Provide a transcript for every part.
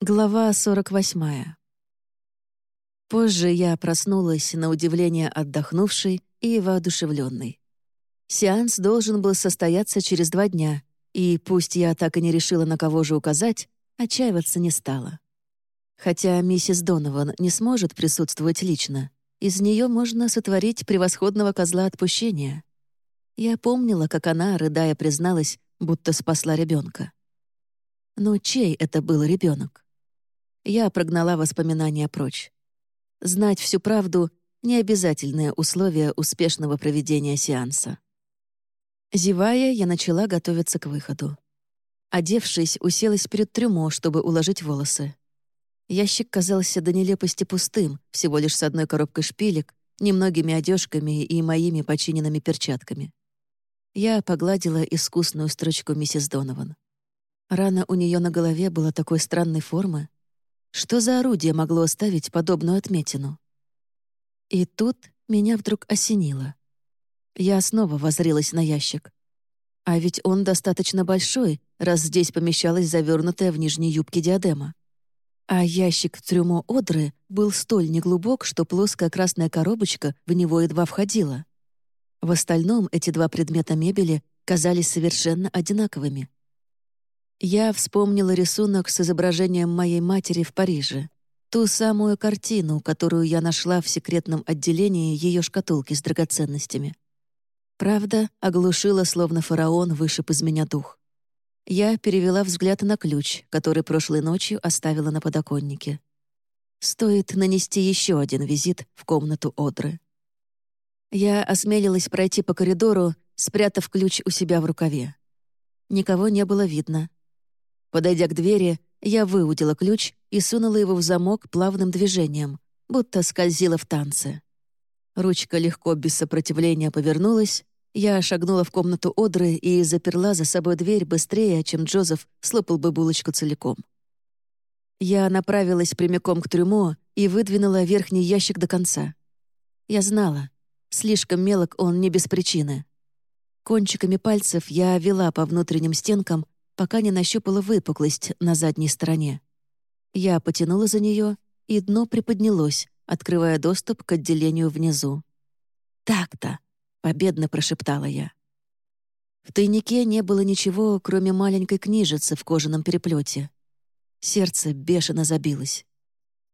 Глава 48. Позже я проснулась, на удивление отдохнувшей и воодушевленной. Сеанс должен был состояться через два дня, и пусть я так и не решила, на кого же указать, отчаиваться не стала. Хотя миссис Донован не сможет присутствовать лично, из нее можно сотворить превосходного козла отпущения. Я помнила, как она, рыдая, призналась, будто спасла ребенка. Но чей это был ребенок? Я прогнала воспоминания прочь. Знать всю правду — необязательное условие успешного проведения сеанса. Зевая, я начала готовиться к выходу. Одевшись, уселась перед трюмо, чтобы уложить волосы. Ящик казался до нелепости пустым, всего лишь с одной коробкой шпилек, немногими одежками и моими починенными перчатками. Я погладила искусную строчку миссис Донован. Рана у нее на голове была такой странной формы, что за орудие могло оставить подобную отметину? И тут меня вдруг осенило. Я снова возрилась на ящик. А ведь он достаточно большой, раз здесь помещалась завернутая в нижней юбке диадема. А ящик в трюмо Одры был столь неглубок, что плоская красная коробочка в него едва входила. В остальном эти два предмета мебели казались совершенно одинаковыми. Я вспомнила рисунок с изображением моей матери в Париже. Ту самую картину, которую я нашла в секретном отделении ее шкатулки с драгоценностями. Правда, оглушила, словно фараон вышиб из меня дух. Я перевела взгляд на ключ, который прошлой ночью оставила на подоконнике. Стоит нанести еще один визит в комнату Одры. Я осмелилась пройти по коридору, спрятав ключ у себя в рукаве. Никого не было видно. Подойдя к двери, я выудила ключ и сунула его в замок плавным движением, будто скользила в танце. Ручка легко, без сопротивления, повернулась. Я шагнула в комнату Одры и заперла за собой дверь быстрее, чем Джозеф слопал бы булочку целиком. Я направилась прямиком к трюмо и выдвинула верхний ящик до конца. Я знала, слишком мелок он не без причины. Кончиками пальцев я вела по внутренним стенкам, пока не нащупала выпуклость на задней стороне. Я потянула за нее, и дно приподнялось, открывая доступ к отделению внизу. «Так-то!» — победно прошептала я. В тайнике не было ничего, кроме маленькой книжицы в кожаном переплете. Сердце бешено забилось.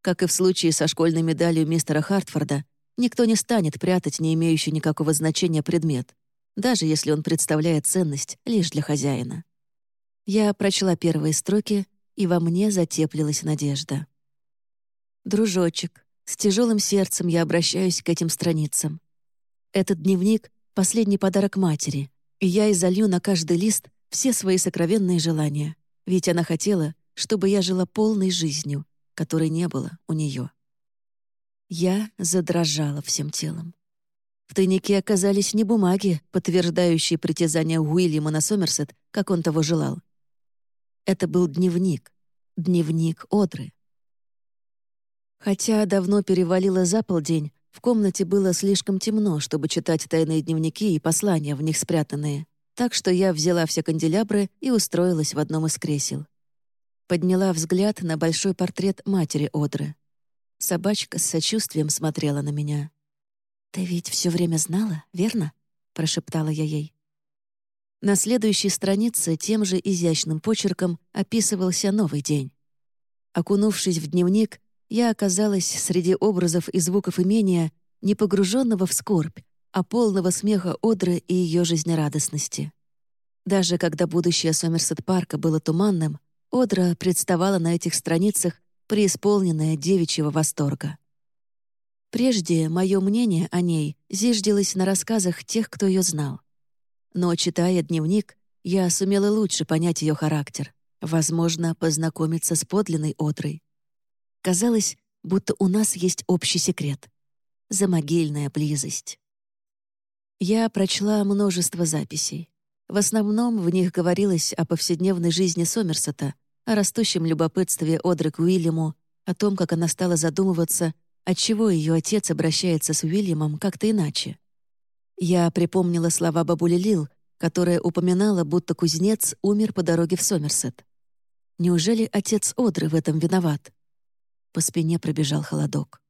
Как и в случае со школьной медалью мистера Хартфорда, никто не станет прятать не имеющий никакого значения предмет, даже если он представляет ценность лишь для хозяина. Я прочла первые строки, и во мне затеплилась надежда. «Дружочек, с тяжелым сердцем я обращаюсь к этим страницам. Этот дневник — последний подарок матери, и я изолью на каждый лист все свои сокровенные желания, ведь она хотела, чтобы я жила полной жизнью, которой не было у нее. Я задрожала всем телом. В тайнике оказались не бумаги, подтверждающие притязания Уильяма на Сомерсет, как он того желал, это был дневник. Дневник Одры. Хотя давно перевалило за полдень, в комнате было слишком темно, чтобы читать тайные дневники и послания в них спрятанные, так что я взяла все канделябры и устроилась в одном из кресел. Подняла взгляд на большой портрет матери Одры. Собачка с сочувствием смотрела на меня. «Ты ведь все время знала, верно?» — прошептала я ей. На следующей странице тем же изящным почерком описывался новый день. Окунувшись в дневник, я оказалась среди образов и звуков имения, не погруженного в скорбь, а полного смеха Одры и ее жизнерадостности. Даже когда будущее Сомерсет-парка было туманным, Одра представала на этих страницах преисполненная девичьего восторга. Прежде мое мнение о ней зиждилось на рассказах тех, кто ее знал. Но, читая дневник, я сумела лучше понять ее характер, возможно, познакомиться с подлинной Одрой. Казалось, будто у нас есть общий секрет — замогильная близость. Я прочла множество записей. В основном в них говорилось о повседневной жизни Сомерсета, о растущем любопытстве Одры к Уильяму, о том, как она стала задумываться, отчего ее отец обращается с Уильямом как-то иначе. Я припомнила слова бабули Лил, которая упоминала, будто кузнец умер по дороге в Сомерсет. Неужели отец Одры в этом виноват? По спине пробежал холодок.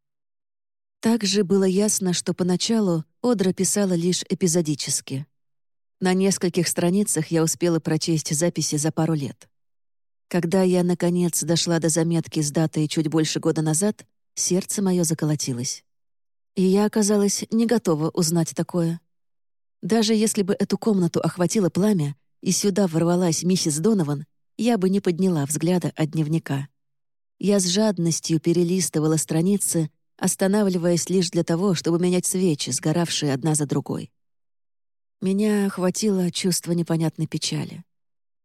Также было ясно, что поначалу Одра писала лишь эпизодически. На нескольких страницах я успела прочесть записи за пару лет. Когда я, наконец, дошла до заметки с датой чуть больше года назад, сердце мое заколотилось. И я оказалась не готова узнать такое. Даже если бы эту комнату охватило пламя, и сюда ворвалась миссис Донован, я бы не подняла взгляда от дневника. Я с жадностью перелистывала страницы, останавливаясь лишь для того, чтобы менять свечи, сгоравшие одна за другой. Меня охватило чувство непонятной печали.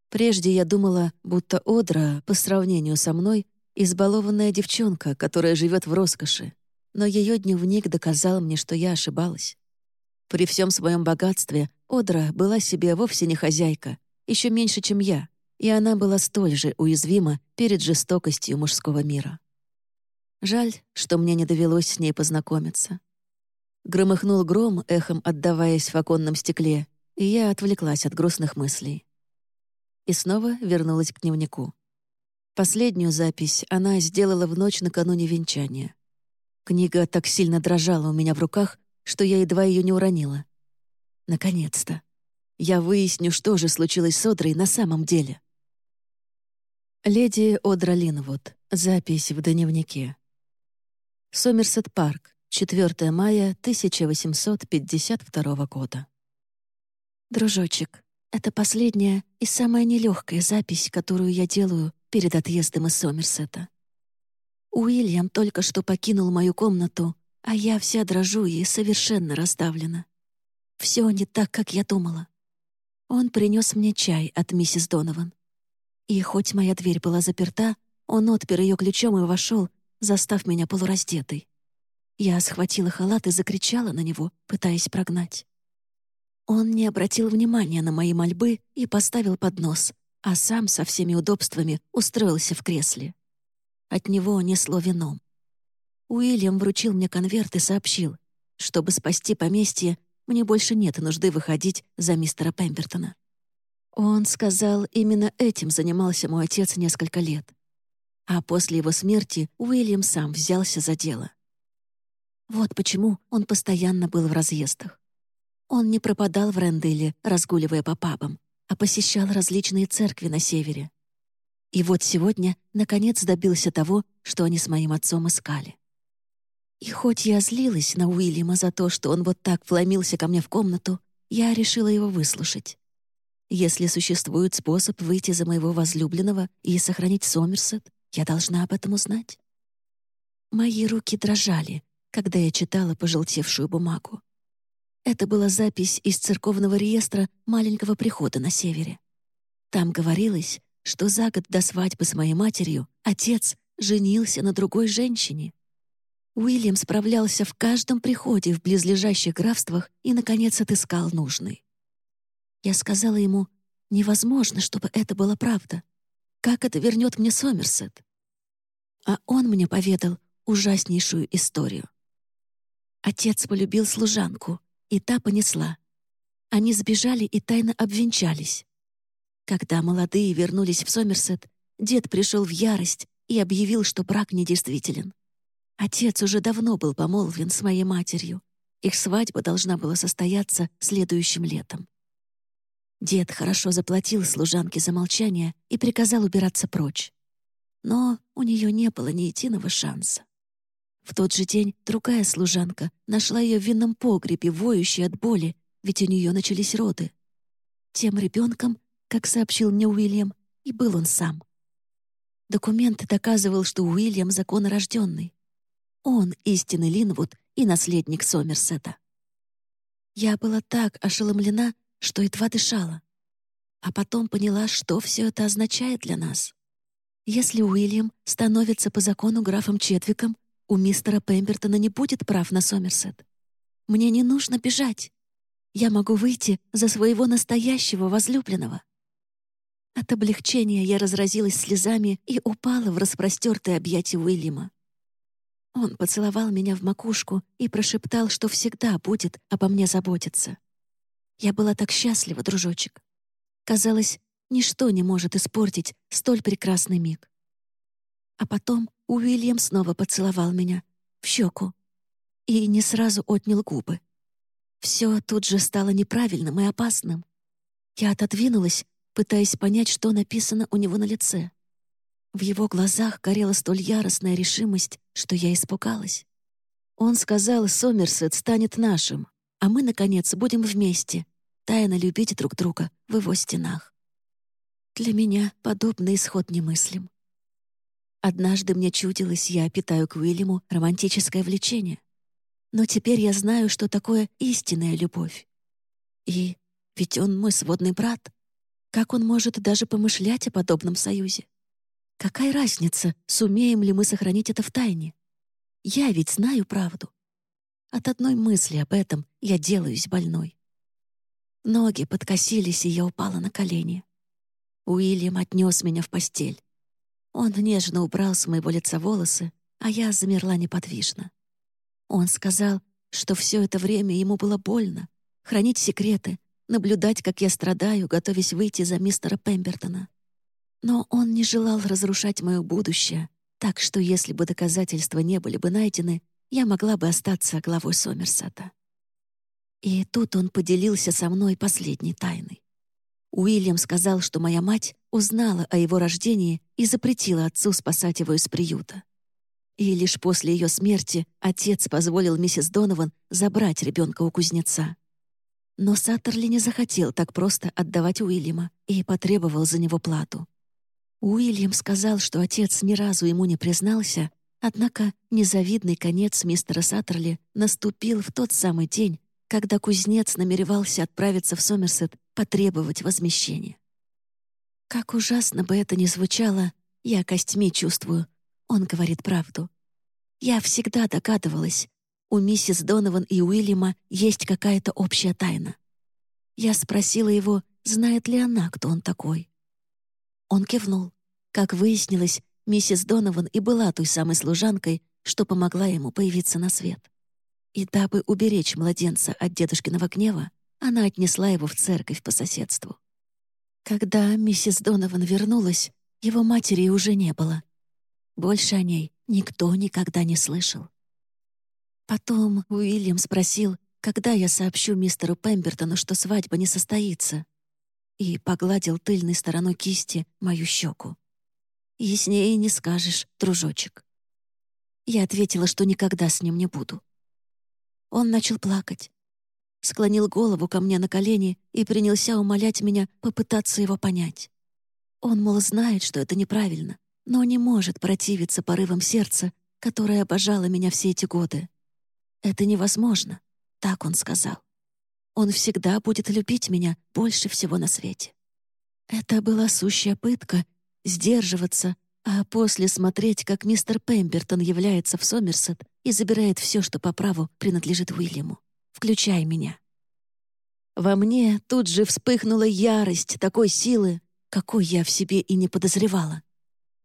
Прежде я думала, будто Одра, по сравнению со мной, избалованная девчонка, которая живет в роскоши, но ее дневник доказал мне, что я ошибалась. При всем своем богатстве Одра была себе вовсе не хозяйка, еще меньше, чем я, и она была столь же уязвима перед жестокостью мужского мира. Жаль, что мне не довелось с ней познакомиться. Громыхнул гром, эхом отдаваясь в оконном стекле, и я отвлеклась от грустных мыслей. И снова вернулась к дневнику. Последнюю запись она сделала в ночь накануне венчания. Книга так сильно дрожала у меня в руках, что я едва ее не уронила. Наконец-то. Я выясню, что же случилось с Одрой на самом деле. Леди Одра Линвуд. Запись в дневнике. Сомерсет Парк. 4 мая 1852 года. Дружочек, это последняя и самая нелегкая запись, которую я делаю перед отъездом из Сомерсета. Уильям только что покинул мою комнату, а я вся дрожу и совершенно раздавлена. Все не так, как я думала. Он принес мне чай от миссис Донован. И хоть моя дверь была заперта, он отпер ее ключом и вошел, застав меня полураздетой. Я схватила халат и закричала на него, пытаясь прогнать. Он не обратил внимания на мои мольбы и поставил поднос, а сам со всеми удобствами устроился в кресле. От него несло вином. Уильям вручил мне конверт и сообщил, чтобы спасти поместье, мне больше нет нужды выходить за мистера Пембертона. Он сказал, именно этим занимался мой отец несколько лет. А после его смерти Уильям сам взялся за дело. Вот почему он постоянно был в разъездах. Он не пропадал в Ренделе, разгуливая по пабам, а посещал различные церкви на севере. И вот сегодня, наконец, добился того, что они с моим отцом искали. И хоть я злилась на Уильяма за то, что он вот так вломился ко мне в комнату, я решила его выслушать. Если существует способ выйти за моего возлюбленного и сохранить Сомерсет, я должна об этом узнать. Мои руки дрожали, когда я читала пожелтевшую бумагу. Это была запись из церковного реестра маленького прихода на севере. Там говорилось, что за год до свадьбы с моей матерью отец женился на другой женщине. Уильям справлялся в каждом приходе в близлежащих графствах и, наконец, отыскал нужный. Я сказала ему, невозможно, чтобы это была правда. Как это вернет мне Сомерсет? А он мне поведал ужаснейшую историю. Отец полюбил служанку, и та понесла. Они сбежали и тайно обвенчались. Когда молодые вернулись в Сомерсет, дед пришел в ярость и объявил, что брак недействителен. Отец уже давно был помолвлен с моей матерью. Их свадьба должна была состояться следующим летом. Дед хорошо заплатил служанке за молчание и приказал убираться прочь. Но у нее не было ни единого шанса. В тот же день другая служанка нашла ее в винном погребе, воющей от боли, ведь у нее начались роды. Тем ребенком, как сообщил мне Уильям, и был он сам. Документ доказывал, что Уильям законорожденный. Он истинный Линвуд и наследник Сомерсета. Я была так ошеломлена, что едва дышала. А потом поняла, что все это означает для нас. Если Уильям становится по закону графом Четвиком, у мистера Пембертона не будет прав на Сомерсет. Мне не нужно бежать. Я могу выйти за своего настоящего возлюбленного. От облегчения я разразилась слезами и упала в распростертое объятие Уильяма. Он поцеловал меня в макушку и прошептал, что всегда будет обо мне заботиться. Я была так счастлива, дружочек. Казалось, Ничто не может испортить столь прекрасный миг. А потом Уильям снова поцеловал меня в щеку и не сразу отнял губы. Все тут же стало неправильным и опасным. Я отодвинулась, пытаясь понять, что написано у него на лице. В его глазах горела столь яростная решимость, что я испугалась. Он сказал, Сомерсет станет нашим, а мы, наконец, будем вместе, тайно любить друг друга в его стенах. Для меня подобный исход немыслим. Однажды мне чудилось, я питаю к Уильяму романтическое влечение. Но теперь я знаю, что такое истинная любовь. И ведь он мой сводный брат. Как он может даже помышлять о подобном союзе? Какая разница, сумеем ли мы сохранить это в тайне? Я ведь знаю правду. От одной мысли об этом я делаюсь больной. Ноги подкосились, и я упала на колени. Уильям отнес меня в постель. Он нежно убрал с моего лица волосы, а я замерла неподвижно. Он сказал, что все это время ему было больно, хранить секреты, наблюдать, как я страдаю, готовясь выйти за мистера Пембертона. Но он не желал разрушать мое будущее, так что если бы доказательства не были бы найдены, я могла бы остаться главой Сомерсета. И тут он поделился со мной последней тайной. Уильям сказал, что моя мать узнала о его рождении и запретила отцу спасать его из приюта. И лишь после ее смерти отец позволил миссис Донован забрать ребенка у кузнеца. Но Саттерли не захотел так просто отдавать Уильяма и потребовал за него плату. Уильям сказал, что отец ни разу ему не признался, однако незавидный конец мистера Саттерли наступил в тот самый день, когда кузнец намеревался отправиться в Сомерсет потребовать возмещения. Как ужасно бы это ни звучало, я костьми чувствую, он говорит правду. Я всегда догадывалась, у миссис Донован и Уильяма есть какая-то общая тайна. Я спросила его, знает ли она, кто он такой. Он кивнул. Как выяснилось, миссис Донован и была той самой служанкой, что помогла ему появиться на свет. И дабы уберечь младенца от дедушкиного гнева, она отнесла его в церковь по соседству. Когда миссис Донован вернулась, его матери уже не было. Больше о ней никто никогда не слышал. Потом Уильям спросил, когда я сообщу мистеру Пембертону, что свадьба не состоится, и погладил тыльной стороной кисти мою щеку. «Яснее не скажешь, дружочек». Я ответила, что никогда с ним не буду. Он начал плакать. Склонил голову ко мне на колени и принялся умолять меня попытаться его понять. Он, мол, знает, что это неправильно, но не может противиться порывам сердца, которое обожало меня все эти годы. «Это невозможно», — так он сказал. «Он всегда будет любить меня больше всего на свете». Это была сущая пытка — сдерживаться, а после смотреть, как мистер Пембертон является в Сомерсет и забирает все, что по праву принадлежит Уильяму, включая меня. Во мне тут же вспыхнула ярость такой силы, какой я в себе и не подозревала.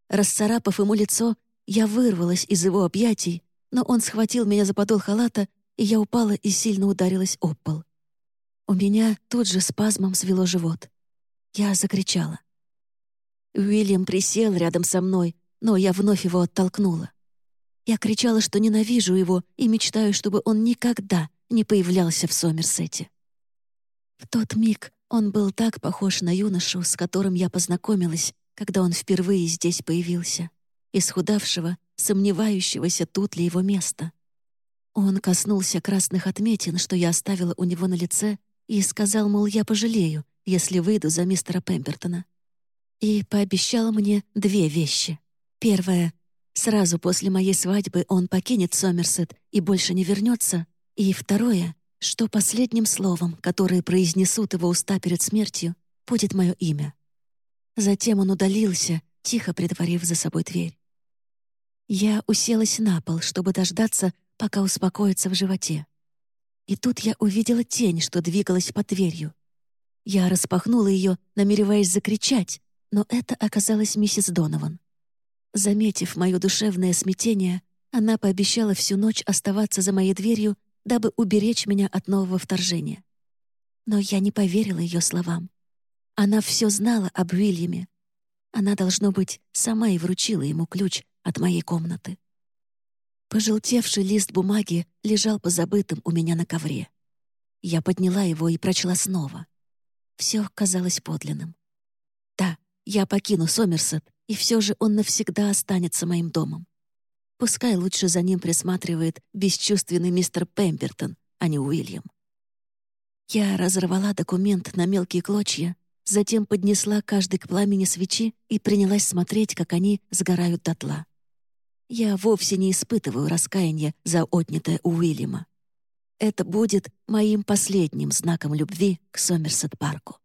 Расцарапав ему лицо, я вырвалась из его объятий, но он схватил меня за подол халата, и я упала и сильно ударилась об пол. У меня тут же спазмом свело живот. Я закричала. Уильям присел рядом со мной, но я вновь его оттолкнула. Я кричала, что ненавижу его и мечтаю, чтобы он никогда не появлялся в Сомерсете. В тот миг он был так похож на юношу, с которым я познакомилась, когда он впервые здесь появился, исхудавшего, сомневающегося, тут ли его место. Он коснулся красных отметин, что я оставила у него на лице, и сказал, мол, я пожалею, если выйду за мистера Пембертона и пообещал мне две вещи. Первое — сразу после моей свадьбы он покинет Сомерсет и больше не вернется. И второе — что последним словом, которое произнесут его уста перед смертью, будет мое имя. Затем он удалился, тихо притворив за собой дверь. Я уселась на пол, чтобы дождаться, пока успокоится в животе. И тут я увидела тень, что двигалась под дверью. Я распахнула ее, намереваясь закричать, но это оказалась миссис Донован. Заметив мое душевное смятение, она пообещала всю ночь оставаться за моей дверью, дабы уберечь меня от нового вторжения. Но я не поверила ее словам. Она все знала об Уильяме. Она, должно быть, сама и вручила ему ключ от моей комнаты. Пожелтевший лист бумаги лежал позабытым у меня на ковре. Я подняла его и прочла снова. Все казалось подлинным. Да, я покину Сомерсет, и все же он навсегда останется моим домом. Пускай лучше за ним присматривает бесчувственный мистер Пембертон, а не Уильям. Я разорвала документ на мелкие клочья, затем поднесла каждый к пламени свечи и принялась смотреть, как они сгорают дотла. Я вовсе не испытываю раскаяния за отнятое у Уильяма. Это будет моим последним знаком любви к Сомерсет-парку.